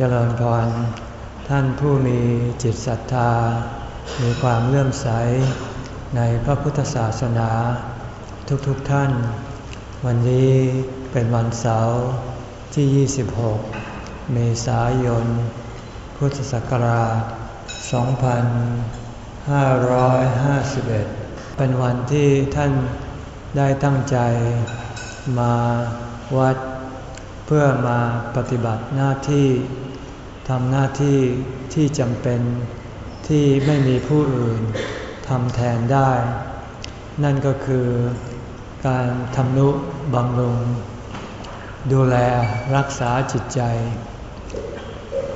เจริญพร ท่านผู้มีจิตศรัทธา มีความเลื่อมใสในพระพุทธศาสนา ทุกๆทท่าน วันนี้เป็นวันเสาร์ที่ 26 เมษายน พุทธศักราช 2551 เป็นวันที่ท่านได้ตั้งใจมาวัดเพื่อมาปฏิบัติหน้าที่ ทำหน้าที่ที่จำเป็นที่ไม่มีผู้อื่นทำแทนได้ นั่นก็คือการทำนุบำรุง ดูแลรักษาจิตใจ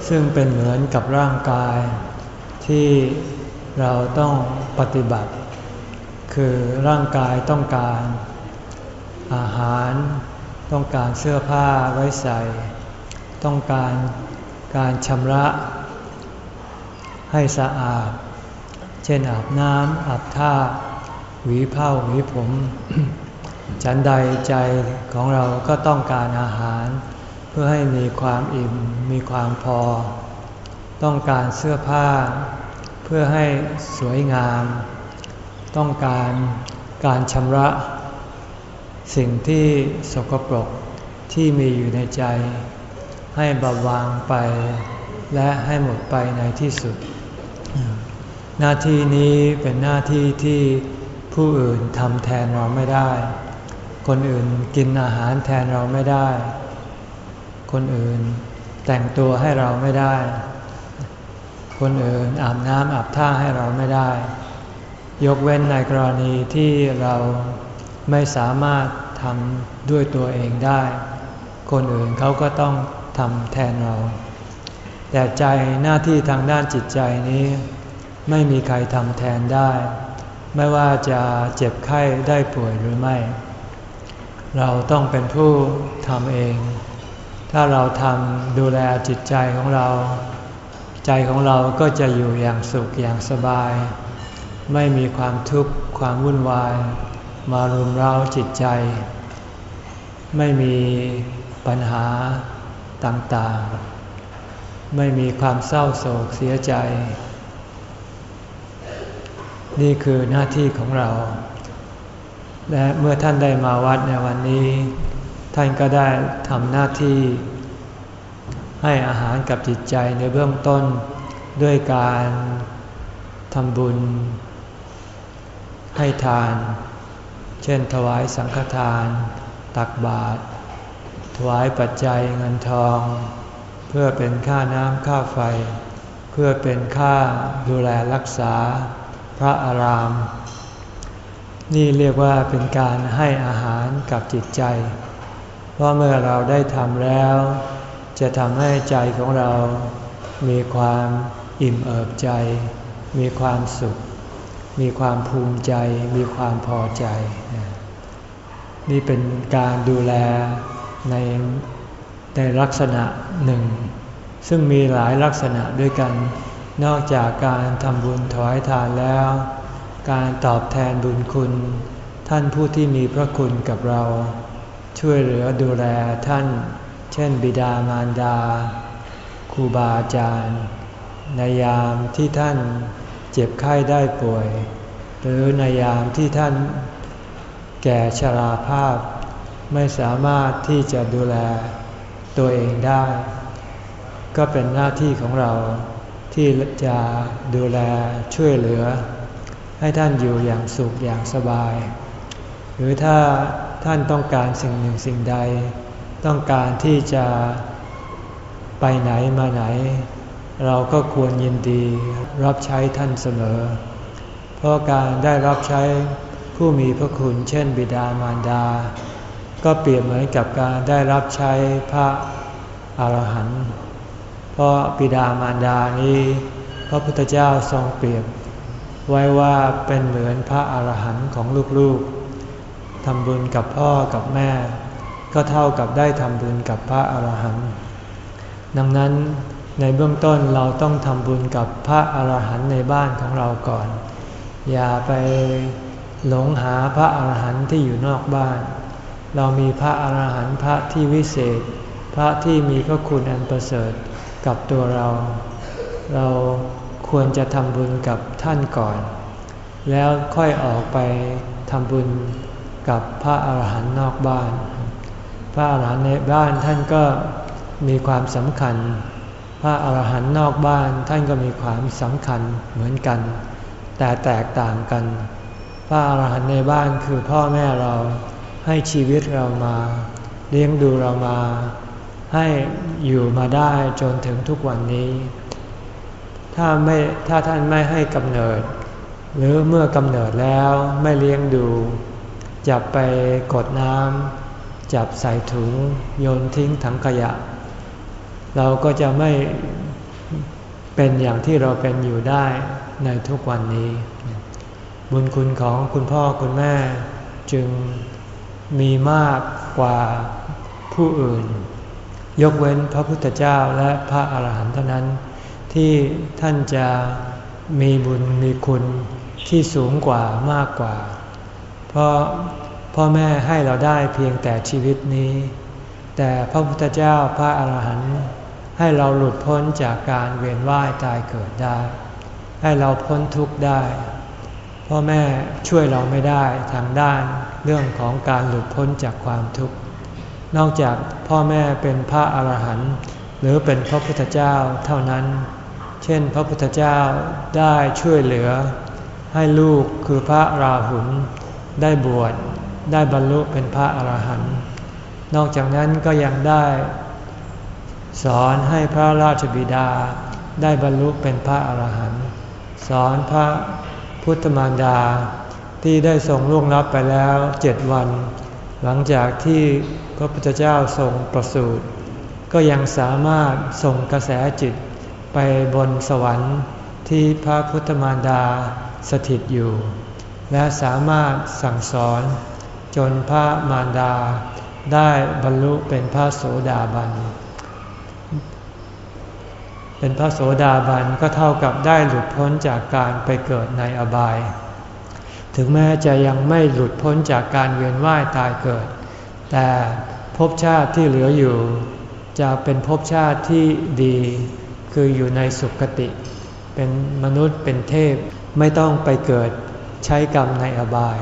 ซึ่งเป็นเหมือนกับร่างกาย ที่เราต้องปฏิบัติ คือร่างกายต้องการ อาหาร ต้องการเสื้อผ้าไว้ใส่ ต้องการ การชำระให้สะอาด เช่นอาบน้ำอาบท่า หวีผ้าหวีผม ฉันใดใจของเราก็ต้องการอาหาร เพื่อให้มีความอิ่มมีความพอ ต้องการเสื้อผ้า เพื่อให้สวยงาม ต้องการการชำระ สิ่งที่สกปรกที่มีอยู่ในใจ ให้บาบางไป และให้หมดไปในที่สุด หน้าที่นี้เป็นหน้าที่ที่ผู้อื่นทำแทนเราไม่ได้ คนอื่นกินอาหารแทนเราไม่ได้ คนอื่นแต่งตัวให้เราไม่ได้ คนอื่นอาบน้ำอาบท่าให้เราไม่ได้ ยกเว้นในกรณีที่เราไม่สามารถทำด้วยตัวเองได้ คนอื่นเขาก็ต้อง ทำแทนเรา แต่ใจหน้าที่ทางด้านจิตใจนี้ ไม่มีใครทำแทนได้ ไม่ว่าจะเจ็บไข้ได้ป่วยหรือไม่ เราต้องเป็นผู้ทำเอง ถ้าเราทำดูแลจิตใจของเรา ใจของเราก็จะอยู่อย่างสุขอย่างสบาย ไม่มีความทุกข์ความวุ่นวาย มารุมเร้าจิตใจ ไม่มีปัญหา ต่างๆ ไม่มีความเศร้าโศกเสียใจ นี่คือหน้าที่ของเรา และเมื่อท่านได้มาวัดในวันนี้ ท่านก็ได้ทำหน้าที่ ให้อาหารกับจิตใจในเบื้องต้นด้วยการทำบุญ ให้ทาน เช่นถวายสังฆทาน ตักบาตร ถวายปัจจัยเงินทอง เพื่อเป็นค่าน้ำค่าไฟ เพื่อเป็นค่าดูแลรักษาพระอาราม นี่เรียกว่าเป็นการให้อาหารกับจิตใจ เพราะเมื่อเราได้ทำแล้ว จะทำให้ใจของเรา มีความอิ่มเอิบใจ มีความสุข มีความภูมิใจ มีความพอใจ นี่เป็นการดูแล ในในลักษณะหนึ่ง ซึ่งมีหลายลักษณะด้วยกัน นอกจากการทำบุญถวายทานแล้ว การตอบแทนบุญคุณ ท่านผู้ที่มีพระคุณกับเรา ช่วยเหลือดูแลท่าน เช่น บิดามารดาครูบาอาจารย์ ในยามที่ท่านเจ็บไข้ได้ป่วย หรือในยามที่ท่านแก่ชราภาพ ไม่สามารถที่จะดูแลตัวเองได้ ก็เป็นหน้าที่ของเราที่จะดูแลช่วยเหลือ ให้ท่านอยู่อย่างสุขอย่างสบาย หรือถ้าท่านต้องการสิ่งหนึ่งสิ่งใด ต้องการที่จะไปไหนมาไหน เราก็ควรยินดีรับใช้ท่านเสมอ เพราะการได้รับใช้ผู้มีพระคุณเช่นบิดามารดา ก็เปรียบเหมือนกับการได้รับใช้พระอรหันต์เพราะบิดามารดานี้ พระพุทธเจ้าทรงเปรียบ ไว้ว่าเป็นเหมือนพระอรหันต์ของลูกๆทำบุญกับพ่อกับแม่ ก็เท่ากับได้ทำบุญกับพระอรหันต์ดังนั้นในเบื้องต้นเราต้องทำบุญกับพระอาหารหันต์ในบ้านของเราก่อน อย่าไปหลงหาพระอาหารหันต์ที่อยู่นอกบ้าน เรามีพระอาหารหันต์พระที่วิเศษ พระที่มีพระคุณอันประเสริฐกับตัวเรา เราควรจะทำบุญกับท่านก่อน แล้วค่อยออกไปทำบุญกับพระอาหารหันต์นอกบ้าน พระอาหารหันต์ในบ้านท่านก็มีความสำคัญ พระอาหารหันต์นอกบ้านท่านก็มีความสำคัญเหมือนกัน แต่แตกต่างกัน พระอาหารหันต์ในบ้านคือพ่อแม่เรา ให้ชีวิตเรามา เลี้ยงดูเรามา ให้อยู่มาได้จนถึงทุกวันนี้ ถ้าไม่ถ้าท่านไม่ให้กำเนิด หรือเมื่อกำเนิดแล้วไม่เลี้ยงดู จับไปกดน้ำจับใส่ถุงโยนทิ้งถังขยะ เราก็จะไม่เป็นอย่างที่เราเป็นอยู่ได้ในทุกวันนี้ บุญคุณของคุณพ่อคุณแม่จึง มีมากกว่าผู้อื่น ยกเว้นพระพุทธเจ้าและพระอาหารหันต์เท่านั้น ที่ท่านจะมีบุญมีคุณที่สูงกว่ามากกว่า เพราะพ่อแม่ให้เราได้เพียงแต่ชีวิตนี้ แต่พระพุทธเจ้าพระอาหารหันต์ให้เราหลุดพ้นจากการเวียนว่ายตายเกิดได้ ให้เราพ้นทุกข์ได้ พ่อแม่ช่วยเราไม่ได้ทางด้านเรื่องของการหลุดพ้นจากความทุกข์ นอกจากพ่อแม่เป็นพระอาหารหันต์หรือเป็นพระพุทธเจ้าเท่านั้น เช่น พระพุทธเจ้าได้ช่วยเหลือ ให้ลูกคือพระราหุลได้บวชได้บรรลุเป็นพระอาหารหันต์ นอกจากนั้นก็ยังได้สอนให้พระราชบิดาได้บรรลุเป็นพระอาหารหันต์สอนพระ พุทธมารดาที่ได้ทรงล่วงลับไปแล้วเจ็ดวัน หลังจากที่พระพุทธเจ้าทรงประสูติก็ยังสามารถส่งกระแสจิตไปบนสวรรค์ที่พระพุทธมารดาสถิตอยู่ และสามารถสั่งสอน จนพระมารดาได้บรรลุเป็นพระโสดาบัน เป็นพระโสดาบันก็เท่ากับได้หลุดพ้นจากการไปเกิดในอบาย ถึงแม้จะยังไม่หลุดพ้นจากการเวียนว่ายตายเกิด แต่ภพชาติที่เหลืออยู่ จะเป็นภพชาติที่ดี คืออยู่ในสุคติ เป็นมนุษย์เป็นเทพไม่ต้องไปเกิดใช้กรรมในอบาย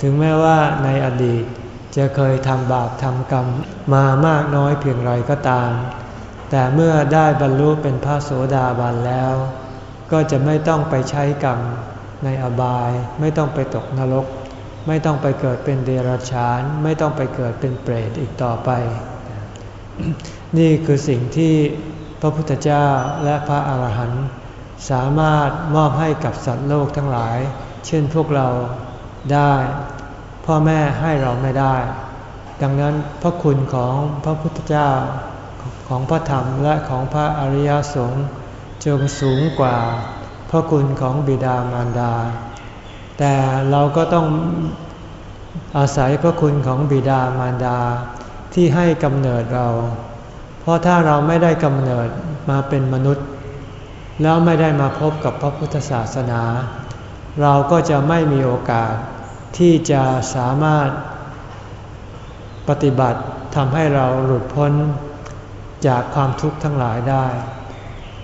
ถึงแม้ว่าในอดีตจะเคยทำบาปทำกรรมมามากน้อยเพียงไรก็ตาม แต่เมื่อได้บรรลุเป็นพระโสดาบันแล้ว ก็จะไม่ต้องไปใช้กรรมในอบาย ไม่ต้องไปตกนรก ไม่ต้องไปเกิดเป็นเดรัจฉาน ไม่ต้องไปเกิดเป็นเปรตอีกต่อไป นี่คือสิ่งที่พระพุทธเจ้าและพระอาหารหันต์สามารถมอบให้กับสัตว์โลกทั้งหลาย เช่นพวกเราได้ พ่อแม่ให้เราไม่ได้ ดังนั้นพระคุณของพระพุทธเจ้า ของพระธรรมและของพระอริยสงฆ์จึงสูงกว่าพระคุณของบิดามารดา แต่เราก็ต้องอาศัยพระคุณของบิดามารดาที่ให้กำเนิดเรา เพราะถ้าเราไม่ได้กำเนิดมาเป็นมนุษย์ แล้วไม่ได้มาพบกับพระพุทธศาสนา เราก็จะไม่มีโอกาสที่จะสามารถปฏิบัติทำให้เราหลุดพ้น จากความทุกข์ทั้งหลายได้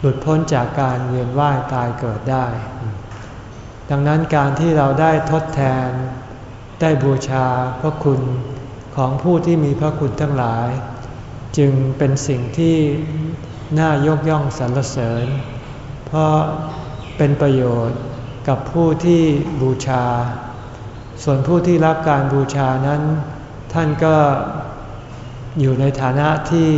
หลุดพ้นจากการเวียนว่ายตายเกิดได้ ดังนั้นการที่เราได้ทดแทน ได้บูชาพระคุณของผู้ที่มีพระคุณทั้งหลาย จึงเป็นสิ่งที่น่ายกย่องสรรเสริญ เพราะเป็นประโยชน์กับผู้ที่บูชา ส่วนผู้ที่รับการบูชานั้น ท่านก็อยู่ในฐานะที่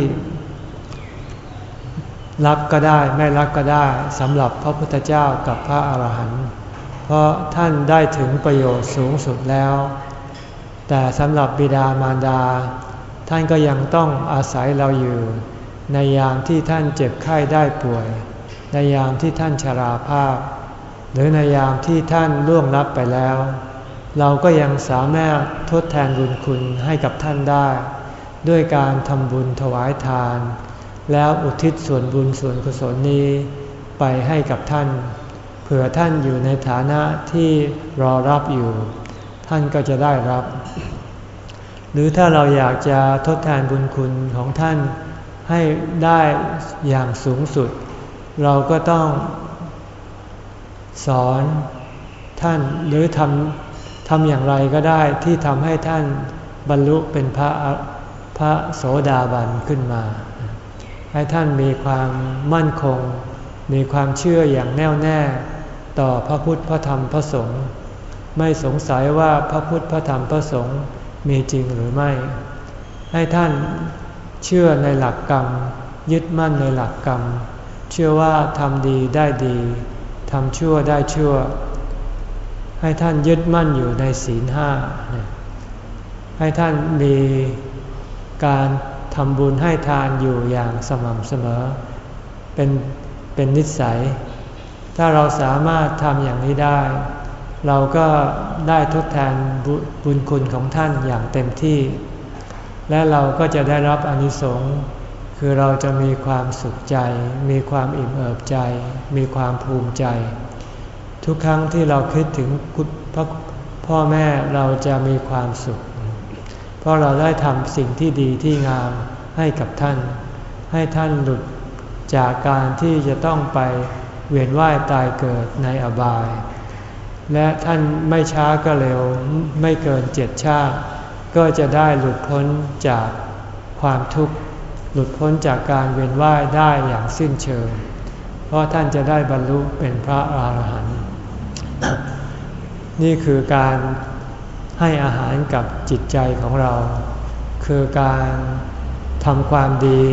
รับก็ได้ไม่รับก็ได้สำหรับพระพุทธเจ้ากับพระอาหารหันต์เพราะท่านได้ถึงประโยชน์สูงสุดแล้ว แต่สำหรับบิดามารดา ท่านก็ยังต้องอาศัยเราอยู่ ในยามที่ท่านเจ็บไข้ได้ป่วย ในยามที่ท่านชราภาพ หรือในยามที่ท่านล่วงลับไปแล้ว เราก็ยังสามารถทดแทนบุญคุณให้กับท่านได้ ด้วยการทำบุญถวายทาน แล้วอุทิศส่วนบุญส่วนกุศลนี้ไปให้กับท่าน เผื่อท่านอยู่ในฐานะที่รอรับอยู่ ท่านก็จะได้รับ หรือถ้าเราอยากจะทดแทนบุญคุณของท่านให้ได้อย่างสูงสุด เราก็ต้องสอนท่านหรือทำทำอย่างไรก็ได้ที่ทำให้ท่านบรรลุเป็นพระพระโสดาบันขึ้นมา ให้ท่านมีความมั่นคง มีความเชื่ออย่างแน่วแน่ ต่อพระพุทธพระธรรมพระสงฆ์ไม่สงสัยว่าพระพุทธพระธรรมพระสงฆ์มีจริงหรือไม่ ให้ท่านเชื่อในหลักกรรม ยึดมั่นในหลักกรรม เชื่อว่าทำดีได้ดีทำชั่วได้ชั่ว ให้ท่านยึดมั่นอยู่ในศีลห้าให้ท่านมีการ ทำบุญให้ทานอยู่อย่างสม่ำเสมอ เป็นเป็นนิสัย ถ้าเราสามารถทำอย่างนี้ได้ เราก็ได้ทดแทนบุญคุณของท่านอย่างเต็มที่ และเราก็จะได้รับอนิสงส์คือเราจะมีความสุขใจ มีความอิ่มเอิบใจ มีความภูมิใจ ทุกครั้งที่เราคิดถึงพ่อแม่เราจะมีความสุข เพราะเราได้ทำสิ่งที่ดีที่งามให้กับท่าน ให้ท่านหลุดจากการที่จะต้องไปเวียนว่ายตายเกิดในอบาย และท่านไม่ช้าก็เร็วไม่เกินเจ็ดชาติ ก็จะได้หลุดพ้นจากความทุกข์หลุดพ้นจากการเวียนว่ายได้อย่างสิ้นเชิง เพราะท่านจะได้บรรลุเป็นพระอรหันต์นี่คือการ ให้อาหารกับจิตใจของเรา คือการทำความดี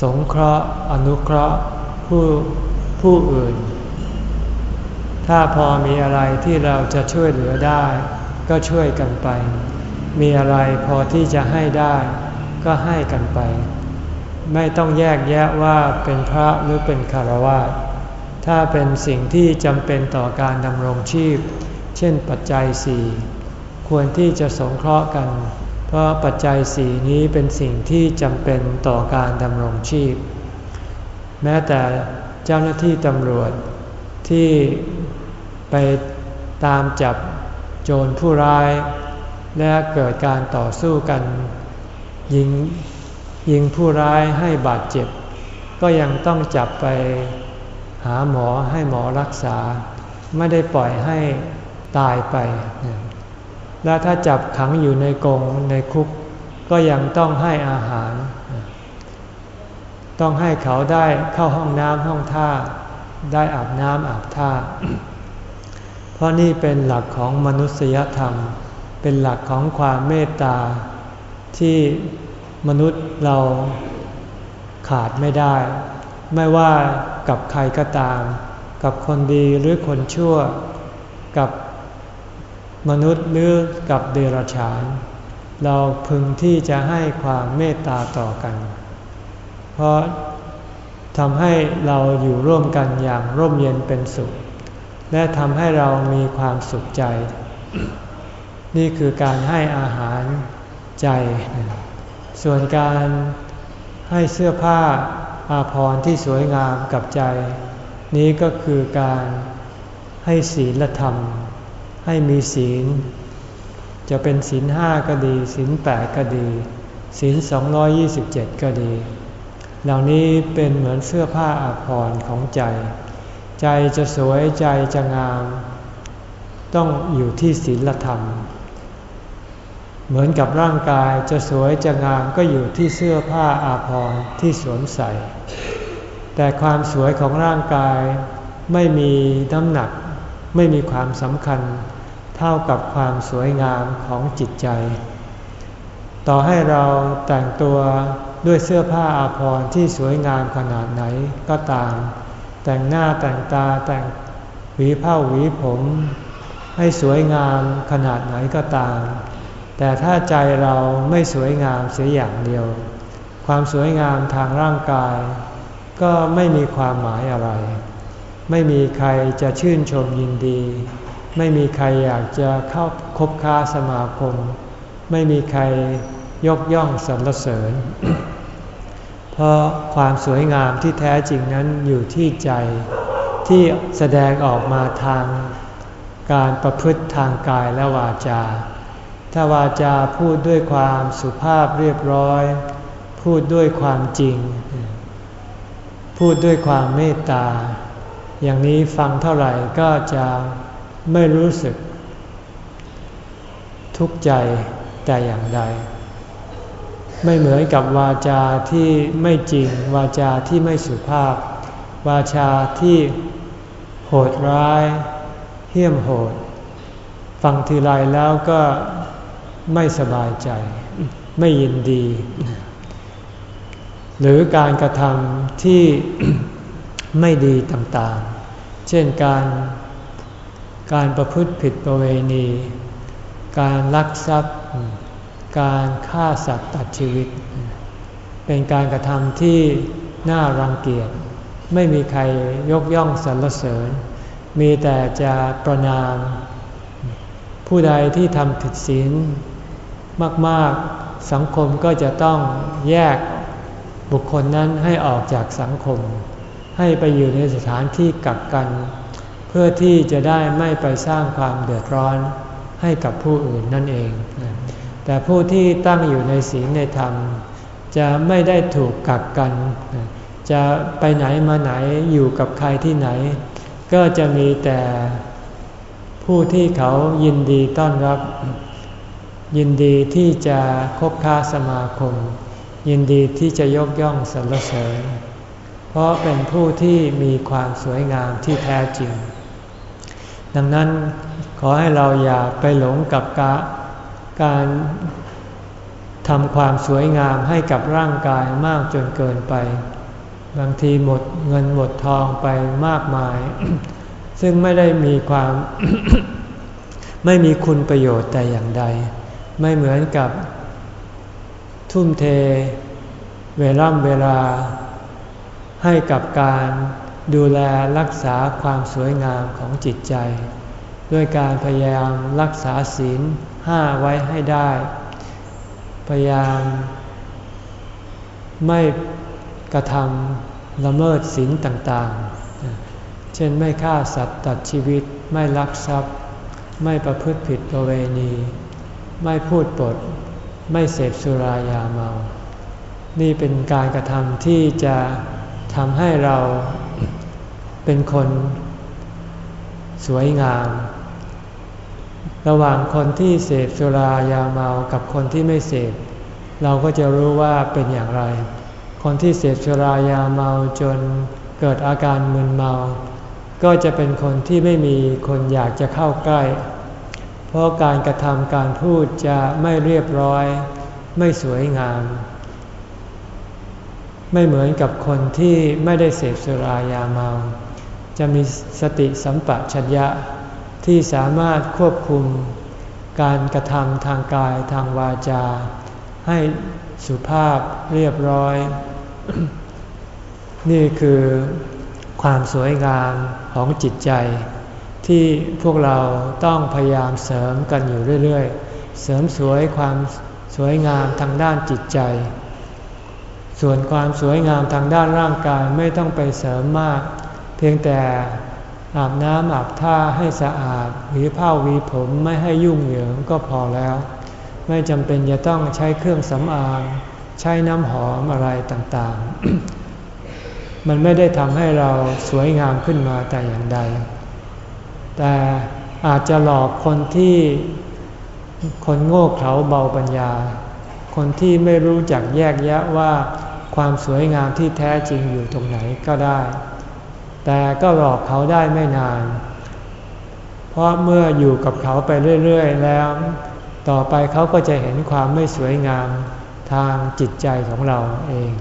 สงเคราะห์ อนุเคราะห์ผู้ผู้อื่น ถ้าพอมีอะไรที่เราจะช่วยเหลือได้ ก็ช่วยกันไป มีอะไรพอที่จะให้ได้ ก็ให้กันไป ไม่ต้องแยกแยะว่าเป็นพระหรือเป็นคารวะถ้าเป็นสิ่งที่จำเป็นต่อการดำรงชีพ เช่นปัจจัยสี่ ควรที่จะสงเคราะห์กัน เพราะปัจจัยสี่นี้เป็นสิ่งที่จำเป็นต่อการดำรงชีพ แม้แต่เจ้าหน้าที่ตำรวจที่ไปตามจับโจรผู้ร้าย และเกิดการต่อสู้กัน ยิงยิงผู้ร้ายให้บาดเจ็บ ก็ยังต้องจับไปหาหมอให้หมอรักษา ไม่ได้ปล่อยให้ตายไป และถ้าจับขังอยู่ในกรงในคุก ก็ยังต้องให้อาหาร ต้องให้เขาได้เข้าห้องน้ำห้องท่า ได้อาบน้ำอาบท่า เพราะนี่เป็นหลักของมนุษยธรรม เป็นหลักของความเมตตา ที่มนุษย์เราขาดไม่ได้ ไม่ว่ากับใครก็ตาม กับคนดีหรือคนชั่ว กับ มนุษย์หรือกับเดรัจฉาน เราพึงที่จะให้ความเมตตาต่อกัน เพราะทำให้เราอยู่ร่วมกันอย่างร่มเย็นเป็นสุข และทำให้เรามีความสุขใจ นี่คือการให้อาหารใจ ส่วนการให้เสื้อผ้าอาภรณ์ที่สวยงามกับใจ นี้ก็คือการให้ศีลธรรม ให้มีศีล จะเป็นศีลห้าก็ดีศีลแปดก็ดีศีลสองยี่สิบเจ็ดก็ดี เหล่านี้เป็นเหมือนเสื้อผ้าอาภรณ์ของใจ ใจจะสวยใจจะงาม ต้องอยู่ที่ศีลธรรม เหมือนกับร่างกายจะสวยจะงามก็อยู่ที่เสื้อผ้าอาภรณ์ที่สวมใส่ แต่ความสวยของร่างกายไม่มีน้ำหนักไม่มีความสำคัญ เท่ากับความสวยงามของจิตใจ ต่อให้เราแต่งตัวด้วยเสื้อผ้าอาภรณ์ที่สวยงามขนาดไหนก็ตาม แต่งหน้าแต่งตาแต่งหวีผ้าหวีผม ให้สวยงามขนาดไหนก็ตาม แต่ถ้าใจเราไม่สวยงามเสียอย่างเดียว ความสวยงามทางร่างกาย ก็ไม่มีความหมายอะไร ไม่มีใครจะชื่นชมยินดี ไม่มีใครอยากจะเข้าคบค้าสมาคม ไม่มีใครยกย่องสรรเสริญ เพราะความสวยงามที่แท้จริงนั้นอยู่ที่ใจที่แสดงออกมาทางการประพฤติทางกายและวาจา ถ้าวาจาพูดด้วยความสุภาพเรียบร้อย พูดด้วยความจริง พูดด้วยความเมตตา อย่างนี้ฟังเท่าไหร่ก็จะ ไม่รู้สึก ทุกข์ใจแต่อย่างใด ไม่เหมือนกับวาจาที่ไม่จริง วาจาที่ไม่สุภาพ วาจาที่โหดร้าย เหี้ยมโหด ฟังทีไรแล้วก็ไม่สบายใจ ไม่ยินดี หรือการกระทำที่ไม่ดีต่างๆ เช่นการ การประพฤติผิดประเวณี การลักทรัพย์ การฆ่าสัตว์ตัดชีวิต เป็นการกระทำที่น่ารังเกียจ ไม่มีใครยกย่องสรรเสริญ มีแต่จะประนาม ผู้ใดที่ทำผิดศีลมากๆ สังคมก็จะต้องแยกบุคคลนั้นให้ออกจากสังคม ให้ไปอยู่ในสถานที่กักกัน เพื่อที่จะได้ไม่ไปสร้างความเดือดร้อนให้กับผู้อื่นนั่นเอง แต่ผู้ที่ตั้งอยู่ในศีลในธรรม จะไม่ได้ถูกกักกัน จะไปไหนมาไหนอยู่กับใครที่ไหน ก็จะมีแต่ผู้ที่เขายินดีต้อนรับ ยินดีที่จะคบค้าสมาคม ยินดีที่จะยกย่องสรรเสริญ เพราะเป็นผู้ที่มีความสวยงามที่แท้จริง ดังนั้นขอให้เราอย่าไปหลงกับกะการทำความสวยงามให้กับร่างกายมากจนเกินไป บางทีหมดเงินหมดทองไปมากมาย ซึ่งไม่ได้มีความ ไม่มีคุณประโยชน์แต่อย่างใด ไม่เหมือนกับ ทุ่มเท เวล่ำเวลา ให้กับการ ดูแลรักษาความสวยงามของจิตใจ ด้วยการพยายามรักษาศีลห้าไว้ให้ได้ พยายาม ไม่กระทำละเมิดศีลต่างๆ เช่นไม่ฆ่าสัตว์ตัดชีวิตไม่ลักทรัพย์ ไม่ประพฤติผิดประเวณี ไม่พูดปด ไม่เสพสุรายาเมา นี่เป็นการกระทำที่จะทำให้เรา เป็นคนสวยงาม ระหว่างคนที่เสพสุรายาเมากับคนที่ไม่เสพเราก็จะรู้ว่าเป็นอย่างไร คนที่เสพสุรายาเมาจนเกิดอาการมึนเมา ก็จะเป็นคนที่ไม่มีคนอยากจะเข้าใกล้ เพราะการกระทำการพูดจะไม่เรียบร้อย ไม่สวยงาม ไม่เหมือนกับคนที่ไม่ได้เสพสุรายาเมา จะมีสติสัมปชัญญะที่สามารถควบคุมการกระทำทางกายทางวาจา ให้สุภาพเรียบร้อย นี่คือความสวยงามของจิตใจ ที่พวกเราต้องพยายามเสริมกันอยู่เรื่อยๆ เสริมสวยความสวยงามทางด้านจิตใจ ส่วนความสวยงามทางด้านร่างกายไม่ต้องไปเสริมมาก เพียงแต่อาบน้ำอาบท่าให้สะอาดหวีผ้าหวีผมไม่ให้ยุ่งเหยิงก็พอแล้ว ไม่จำเป็นจะต้องใช้เครื่องสำอางใช้น้ำหอมอะไรต่างๆ มันไม่ได้ทำให้เราสวยงามขึ้นมาแต่อย่างใด แต่อาจจะหลอกคนที่คนโง่เขลาเบาปัญญา คนที่ไม่รู้จักแยกแยะว่าความสวยงามที่แท้จริงอยู่ตรงไหนก็ได้ แต่ก็หลอกเขาได้ไม่นาน เพราะเมื่ออยู่กับเขาไปเรื่อยๆแล้ว ต่อไปเขาก็จะเห็นความไม่สวยงามทางจิตใจของเราเอง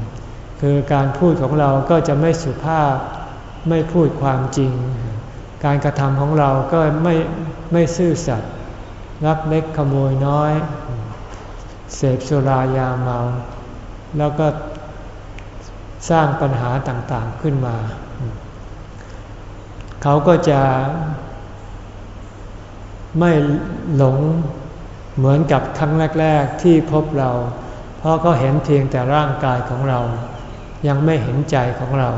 คือการพูดของเราก็จะไม่สุภาพไม่พูดความจริง การกระทำของเราก็ไม่ไม่ซื่อสัตย์รักเล็กขโมยน้อย เสพสุรายาเมา แล้วก็สร้างปัญหาต่างๆขึ้นมา เขาก็จะไม่หลงเหมือนกับครั้งแรก ๆที่พบเรา เพราะเขาเห็นเพียงแต่ร่างกายของเรา ยังไม่เห็นใจของเรา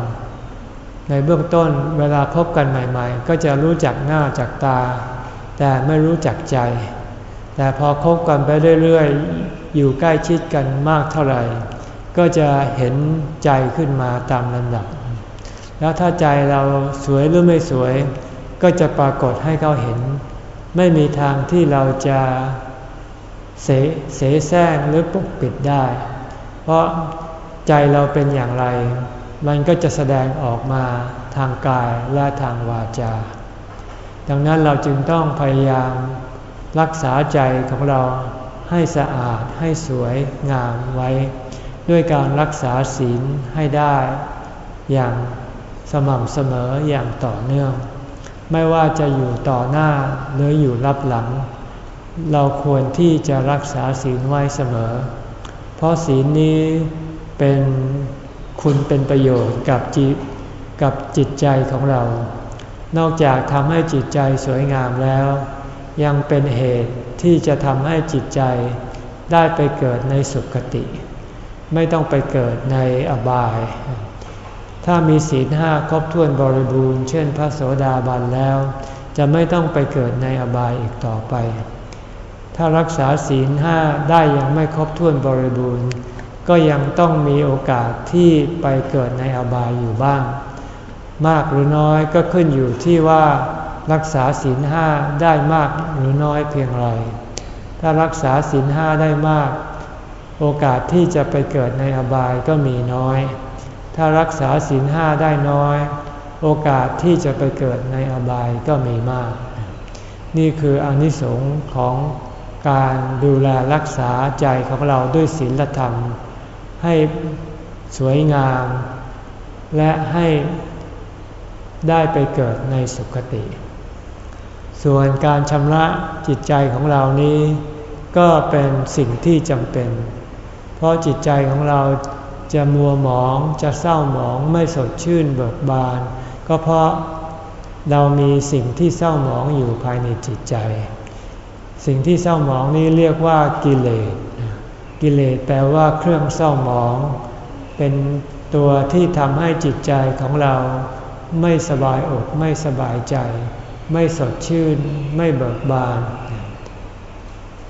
ในเบื้องต้นเวลาพบกันใหม่ ๆ ก็จะรู้จักหน้าจากตา แต่ไม่รู้จักใจ แต่พอคบกันไปเรื่อยๆ อยู่ใกล้ชิดกันมากเท่าไหร่ ก็จะเห็นใจขึ้นมาตามลำดับ แล้วถ้าใจเราสวยหรือไม่สวย ก็จะปรากฏให้เขาเห็น ไม่มีทางที่เราจะเสเสแสร้งหรือปกปิดได้ เพราะใจเราเป็นอย่างไร มันก็จะแสดงออกมาทางกายและทางวาจา ดังนั้นเราจึงต้องพยายามรักษาใจของเราให้สะอาดให้สวยงามไว้ ด้วยการรักษาศีลให้ได้อย่าง สม่ำเสมออย่างต่อเนื่อง ไม่ว่าจะอยู่ต่อหน้าหรืออยู่รับหลัง เราควรที่จะรักษาศีลไว้เสมอ เพราะศีลนี้เป็นคุณเป็นประโยชน์กับจิตกับจิตใจของเรา นอกจากทำให้จิตใจสวยงามแล้ว ยังเป็นเหตุที่จะทำให้จิตใจได้ไปเกิดในสุคติ ไม่ต้องไปเกิดในอบาย ถ้ามีศีลห้าครบถ้วนบริบูรณ์ เช่นพระโสดาบันแล้ว จะไม่ต้องไปเกิดในอบายอีกต่อไป ถ้ารักษาศีลห้าได้ยังไม่ครบถ้วนบริบูรณ์ ก็ยังต้องมีโอกาสที่ไปเกิดในอบายอยู่บ้าง มากหรือน้อยก็ขึ้นอยู่ที่ว่ารักษาศีลห้าได้มากหรือน้อยเพียงไร ถ้ารักษาศีลห้าได้มาก โอกาสที่จะไปเกิดในอบายก็มีน้อย ถ้ารักษาศีลห้าได้น้อย โอกาสที่จะไปเกิดในอบายก็มีมาก นี่คืออนิสงค์ของการดูแลรักษาใจของเราด้วยศีลธรรม ให้สวยงาม และให้ได้ไปเกิดในสุคติ ส่วนการชำระจิตใจของเรานี้ ก็เป็นสิ่งที่จำเป็น เพราะจิตใจของเรา จะมัวหมองจะเศร้าหมองไม่สดชื่นเบิกบาน ก็เพราะเรามีสิ่งที่เศร้าหมองอยู่ภายในจิตใจ สิ่งที่เศร้าหมองนี้เรียกว่ากิเลส กิเลสแปลว่าเครื่องเศร้าหมอง เป็นตัวที่ทำให้จิตใจของเราไม่สบายอกไม่สบายใจ ไม่สดชื่น ไม่เบิกบาน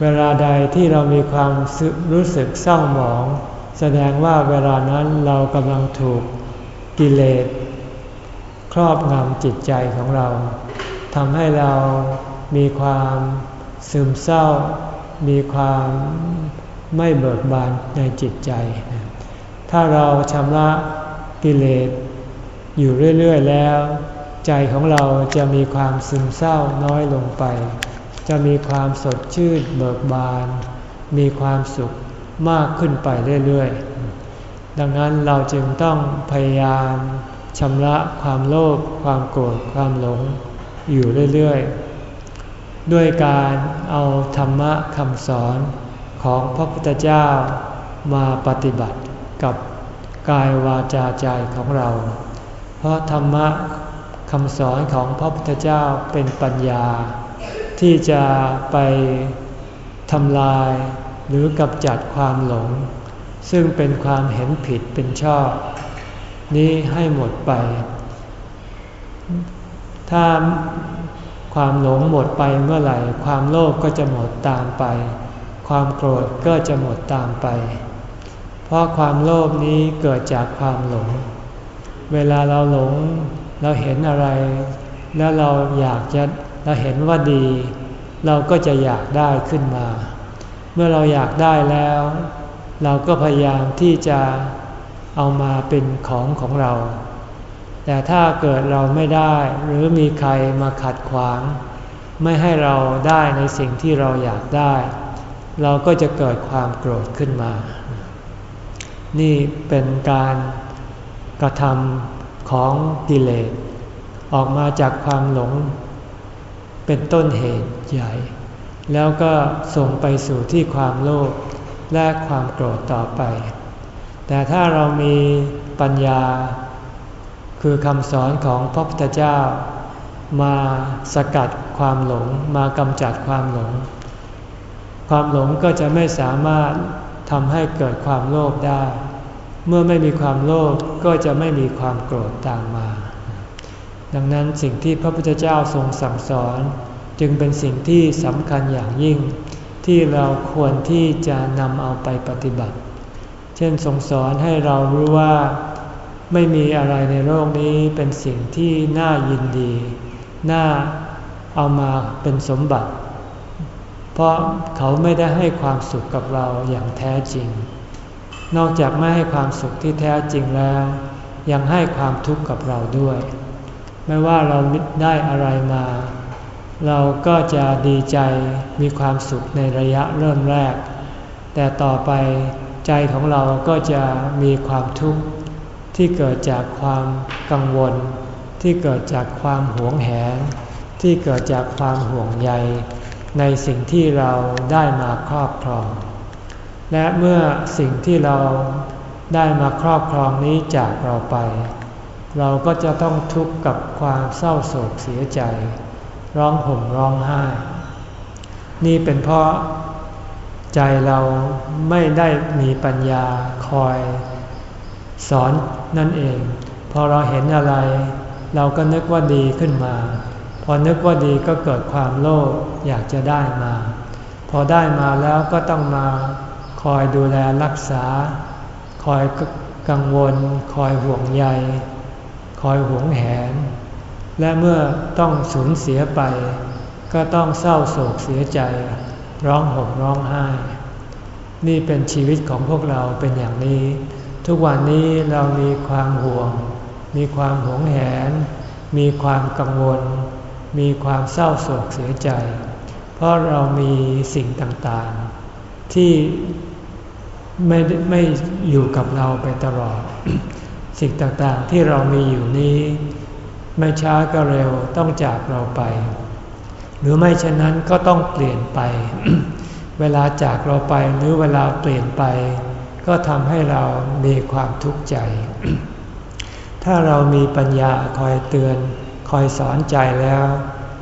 เวลาใดที่เรามีความรู้สึกเศร้าหมอง แสดงว่าเวลานั้นเรากำลังถูกกิเลสครอบงำจิตใจของเราทำให้เรามีความซึมเศร้า มีความไม่เบิกบานในจิตใจ ถ้าเราชำระกิเลสอยู่เรื่อย ๆ แล้ว ใจของเราจะมีความซึมเศร้าน้อยลงไป จะมีความสดชื่นเบิกบาน มีความสุข มากขึ้นไปเรื่อยๆ ดังนั้นเราจึงต้องพยายามชำระความโลภความโกรธความหลงอยู่เรื่อยๆ ด้วยการเอาธรรมะคำสอนของพระพุทธเจ้ามาปฏิบัติกับกายวาจาใจของเรา เพราะธรรมะคำสอนของพระพุทธเจ้าเป็นปัญญา ที่จะไปทำลาย หรือกำจัดความหลง ซึ่งเป็นความเห็นผิดเป็นชอบ นี้ให้หมดไป ถ้าความหลงหมดไปเมื่อไหร่ ความโลภกก็จะหมดตามไป ความโกรธก็จะหมดตามไป เพราะความโลภนี้เกิดจากความหลง เวลาเราหลง เราเห็นอะไร แล้วเราอยากจะเราเห็นว่าดี เราก็จะอยากได้ขึ้นมา เมื่อเราอยากได้แล้ว เราก็พยายามที่จะเอามาเป็นของของเรา แต่ถ้าเกิดเราไม่ได้หรือมีใครมาขัดขวาง ไม่ให้เราได้ในสิ่งที่เราอยากได้ เราก็จะเกิดความโกรธขึ้นมา นี่เป็นการกระทำของกิเลสออกมาจากความหลง เป็นต้นเหตุใหญ่ แล้วก็ส่งไปสู่ที่ความโลภและความโกรธต่อไป แต่ถ้าเรามีปัญญา คือคำสอนของพระพุทธเจ้า มาสกัดความหลงมากำจัดความหลง ความหลงก็จะไม่สามารถทำให้เกิดความโลภได้ เมื่อไม่มีความโลภก็จะไม่มีความโกรธตามมา ดังนั้นสิ่งที่พระพุทธเจ้าทรงสั่งสอน จึงเป็นสิ่งที่สำคัญอย่างยิ่ง ที่เราควรที่จะนำเอาไปปฏิบัติ เช่นทรงสอนให้เรารู้ว่าไม่มีอะไรในโลกนี้เป็นสิ่งที่น่ายินดี น่าเอามาเป็นสมบัติ เพราะเขาไม่ได้ให้ความสุขกับเราอย่างแท้จริง นอกจากไม่ให้ความสุขที่แท้จริงแล้ว ยังให้ความทุกข์กับเราด้วย ไม่ว่าเราได้อะไรมา เราก็จะดีใจมีความสุขในระยะเริ่มแรก แต่ต่อไปใจของเราก็จะมีความทุกข์ที่เกิดจากความกังวล ที่เกิดจากความหวงแหน ที่เกิดจากความห่วงใย ในสิ่งที่เราได้มาครอบครอง และเมื่อสิ่งที่เราได้มาครอบครองนี้จากเราไป เราก็จะต้องทุกข์กับความเศร้าโศกเสียใจ ร้องห่มร้องไห้ นี่เป็นเพราะใจเราไม่ได้มีปัญญาคอยสอนนั่นเอง พอเราเห็นอะไร เราก็นึกว่าดีขึ้นมา พอนึกว่าดีก็เกิดความโลภอยากจะได้มา พอได้มาแล้วก็ต้องมาคอยดูแลรักษา คอยกังวล คอยห่วงใย คอยห่วงแหน และเมื่อต้องสูญเสียไป ก็ต้องเศร้าโศกเสียใจ ร้องห่มร้องไห้ นี่เป็นชีวิตของพวกเราเป็นอย่างนี้ ทุกวันนี้เรามีความห่วง มีความหวงแหน มีความกังวล มีความเศร้าโศกเสียใจ เพราะเรามีสิ่งต่างๆ ที่ไม่ไม่อยู่กับเราไปตลอด สิ่งต่างๆที่เรามีอยู่นี้ ไม่ช้าก็เร็วต้องจากเราไป หรือไม่เช่นนั้นก็ต้องเปลี่ยนไป เวลาจากเราไปหรือเวลาเปลี่ยนไป ก็ทำให้เรามีความทุกข์ใจ ถ้าเรามีปัญญาคอยเตือน คอยสอนใจแล้ว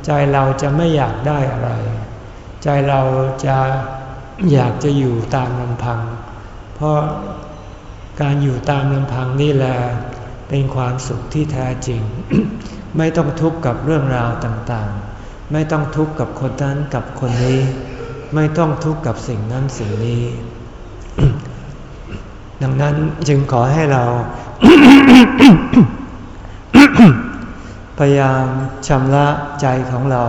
ใจเราจะไม่อยากได้อะไร ใจเราจะอยากจะอยู่ตามลำพัง เพราะการอยู่ตามลำพังนี่แหละ เป็นความสุขที่แท้จริง ไม่ต้องทุกข์กับเรื่องราวต่างๆ ไม่ต้องทุกข์กับคนนั้นกับคนนี้ ไม่ต้องทุกข์กับสิ่งนั้นสิ่งนี้ ดังนั้นจึงขอให้เราพยายามชำระใจของเรา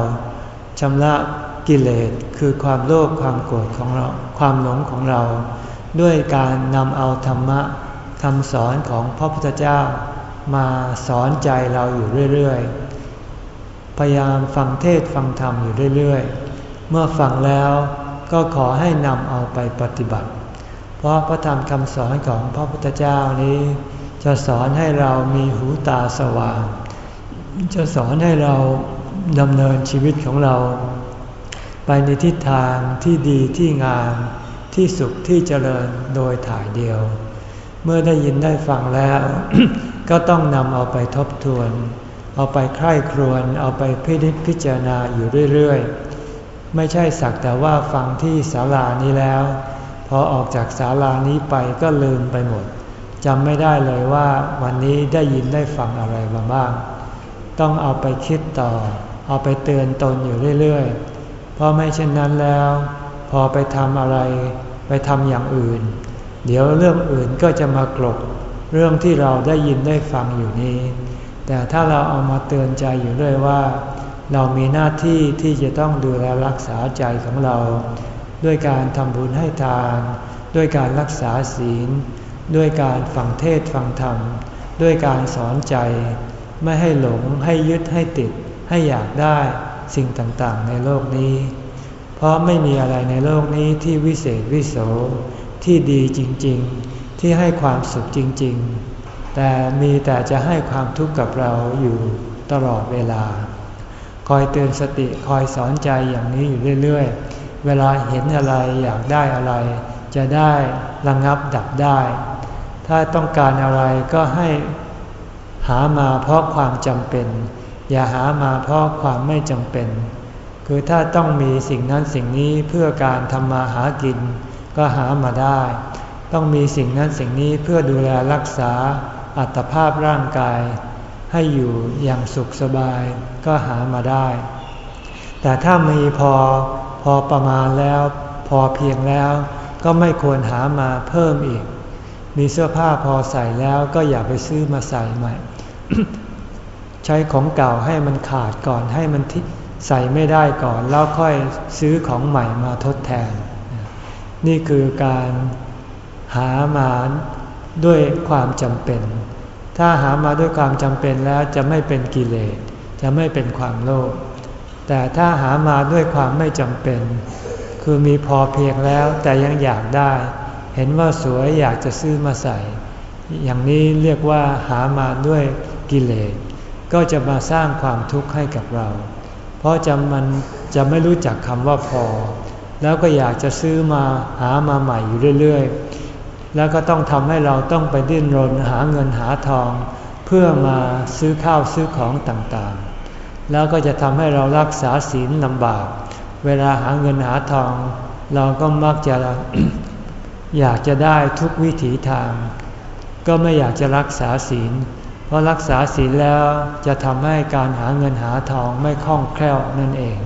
ชำระกิเลสคือความโลภความโกรธของเราความหลงของเรา ด้วยการนำเอาธรรมะ คำสอนของพระพุทธเจ้ามาสอนใจเราอยู่เรื่อยๆ พยายามฟังเทศฟังธรรมอยู่เรื่อยๆ เมื่อฟังแล้วก็ขอให้นำเอาไปปฏิบัติ เพราะพระธรรมคำสอนของพระพุทธเจ้านี้ จะสอนให้เรามีหูตาสว่าง จะสอนให้เราดำเนินชีวิตของเรา ไปในทิศทางที่ดีที่งามที่สุขที่เจริญโดยถ่ายเดียว เมื่อได้ยินได้ฟังแล้ว ก็ต้องนำเอาไปทบทวน เอาไปใคร่ครวญเอาไปพิจิตพิจารณาอยู่เรื่อยๆ ไม่ใช่สักแต่ว่าฟังที่ศาลานี้แล้ว พอออกจากศาลานี้ไปก็ลืมไปหมดจำไม่ได้เลยว่าวันนี้ได้ยินได้ฟังอะไรมาบ้าง ต้องเอาไปคิดต่อ เอาไปเตือนตนอยู่เรื่อยๆ เพราะไม่เช่นนั้นแล้ว พอไปทำอะไร ไปทำอย่างอื่น เดี๋ยวเรื่องอื่นก็จะมากลบเรื่องที่เราได้ยินได้ฟังอยู่นี้ แต่ถ้าเราเอามาเตือนใจอยู่เรื่อยว่า เรามีหน้าที่ที่จะต้องดูแลรักษาใจของเรา ด้วยการทำบุญให้ทาน ด้วยการรักษาศีล ด้วยการฟังเทศฟังธรรม ด้วยการสอนใจ ไม่ให้หลงให้ยึดให้ติด ให้อยากได้สิ่งต่างๆ ในโลกนี้ เพราะไม่มีอะไรในโลกนี้ที่วิเศษวิโส ที่ดีจริงๆ ที่ให้ความสุขจริงๆ แต่มีแต่จะให้ความทุกข์กับเราอยู่ตลอดเวลา คอยเตือนสติคอยสอนใจอย่างนี้อยู่เรื่อยๆ เวลาเห็นอะไรอยากได้อะไร จะได้ระงงับดับได้ ถ้าต้องการอะไรก็ให้หามาเพราะความจำเป็น อย่าหามาเพราะความไม่จำเป็น คือถ้าต้องมีสิ่งนั้นสิ่งนี้เพื่อการทำมาหากิน ก็หามาได้ ต้องมีสิ่งนั้นสิ่งนี้เพื่อดูแลรักษาอัตภาพร่างกาย ให้อยู่อย่างสุขสบายก็หามาได้ แต่ถ้ามีพอพอประมาณแล้ว พอเพียงแล้วก็ไม่ควรหามาเพิ่มอีก มีเสื้อผ้าพอใส่แล้วก็อย่าไปซื้อมาใส่ใหม่ ใช้ของเก่าให้มันขาดก่อนให้มันใส่ไม่ได้ก่อน แล้วค่อยซื้อของใหม่มาทดแทน นี่คือการหามาด้วยความจำเป็น ถ้าหามาด้วยความจำเป็นแล้วจะไม่เป็นกิเลส จะไม่เป็นความโลภ แต่ถ้าหามาด้วยความไม่จำเป็น คือมีพอเพียงแล้วแต่ยังอยากได้ เห็นว่าสวยอยากจะซื้อมาใส่ อย่างนี้เรียกว่าหามาด้วยกิเลส ก็จะมาสร้างความทุกข์ให้กับเรา เพราะจะมันจะไม่รู้จักคำว่าพอ แล้วก็อยากจะซื้อมาหามาใหม่อยู่เรื่อยๆ แล้วก็ต้องทำให้เราต้องไปดิ้นรนหาเงินหาทอง เพื่อมาซื้อข้าวซื้อของต่างๆ แล้วก็จะทำให้เรารักษาศีลลำบาก เวลาหาเงินหาทอง เราก็มักจะอยากจะได้ทุกวิถีทาง ก็ไม่อยากจะรักษาศีล เพราะรักษาศีลแล้วจะทำให้การหาเงินหาทองไม่คล่องแคล่วนั่นเอง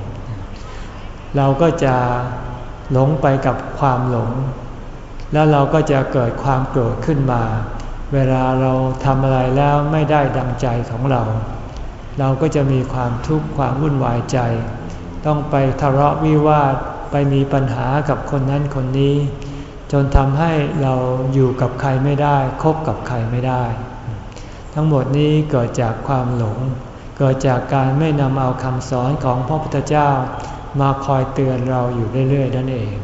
เราก็จะ หลงไปกับความหลง แล้วเราก็จะเกิดความโกรธขึ้นมา เวลาเราทำอะไรแล้วไม่ได้ดังใจของเรา เราก็จะมีความทุกข์ความวุ่นวายใจ ต้องไปทะเลาะวิวาทไปมีปัญหากับคนนั้นคนนี้ จนทำให้เราอยู่กับใครไม่ได้คบกับใครไม่ได้ ทั้งหมดนี้เกิดจากความหลง เกิดจากการไม่นำเอาคำสอนของพระพุทธเจ้า มาคอยเตือนเราอยู่เรื่อยๆนั่นเอง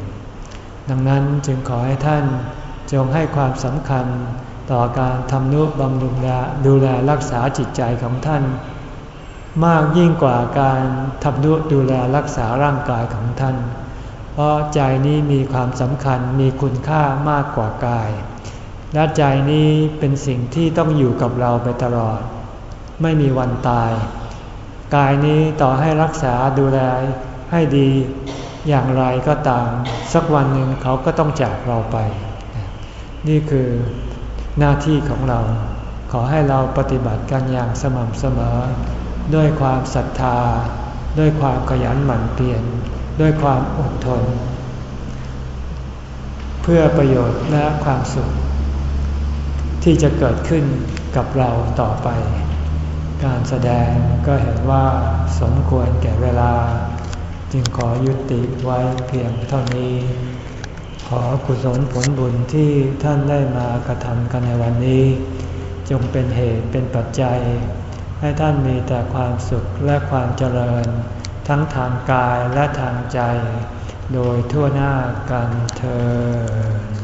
ดังนั้นจึงขอให้ท่านจงให้ความสำคัญต่อการทำนุบำรุงดูแลรักษาจิตใจของท่าน มากยิ่งกว่าการทำนุดูแลรักษาร่างกายของท่าน เพราะใจนี้มีความสำคัญมีคุณค่ามากกว่ากาย และใจนี้เป็นสิ่งที่ต้องอยู่กับเราไปตลอด ไม่มีวันตาย กายนี้ต่อให้รักษาดูแล ให้ดีอย่างไรก็ตาม สักวันหนึ่งเขาก็ต้องจากเราไป นี่คือหน้าที่ของเรา ขอให้เราปฏิบัติกันอย่างสม่ำเสมอ ด้วยความศรัทธา ด้วยความขยันหมั่นเพียรด้วยความอดทน เพื่อประโยชน์และความสุข ที่จะเกิดขึ้นกับเราต่อไป การแสดงก็เห็นว่าสมควรแก่เวลา จึงขอยุติไว้เพียงเท่านี้ ขอกุศลผลบุญที่ท่านได้มากระทำกันในวันนี้ จงเป็นเหตุเป็นปัจจัย ให้ท่านมีแต่ความสุขและความเจริญ ทั้งทางกายและทางใจ โดยทั่วหน้ากันเธอ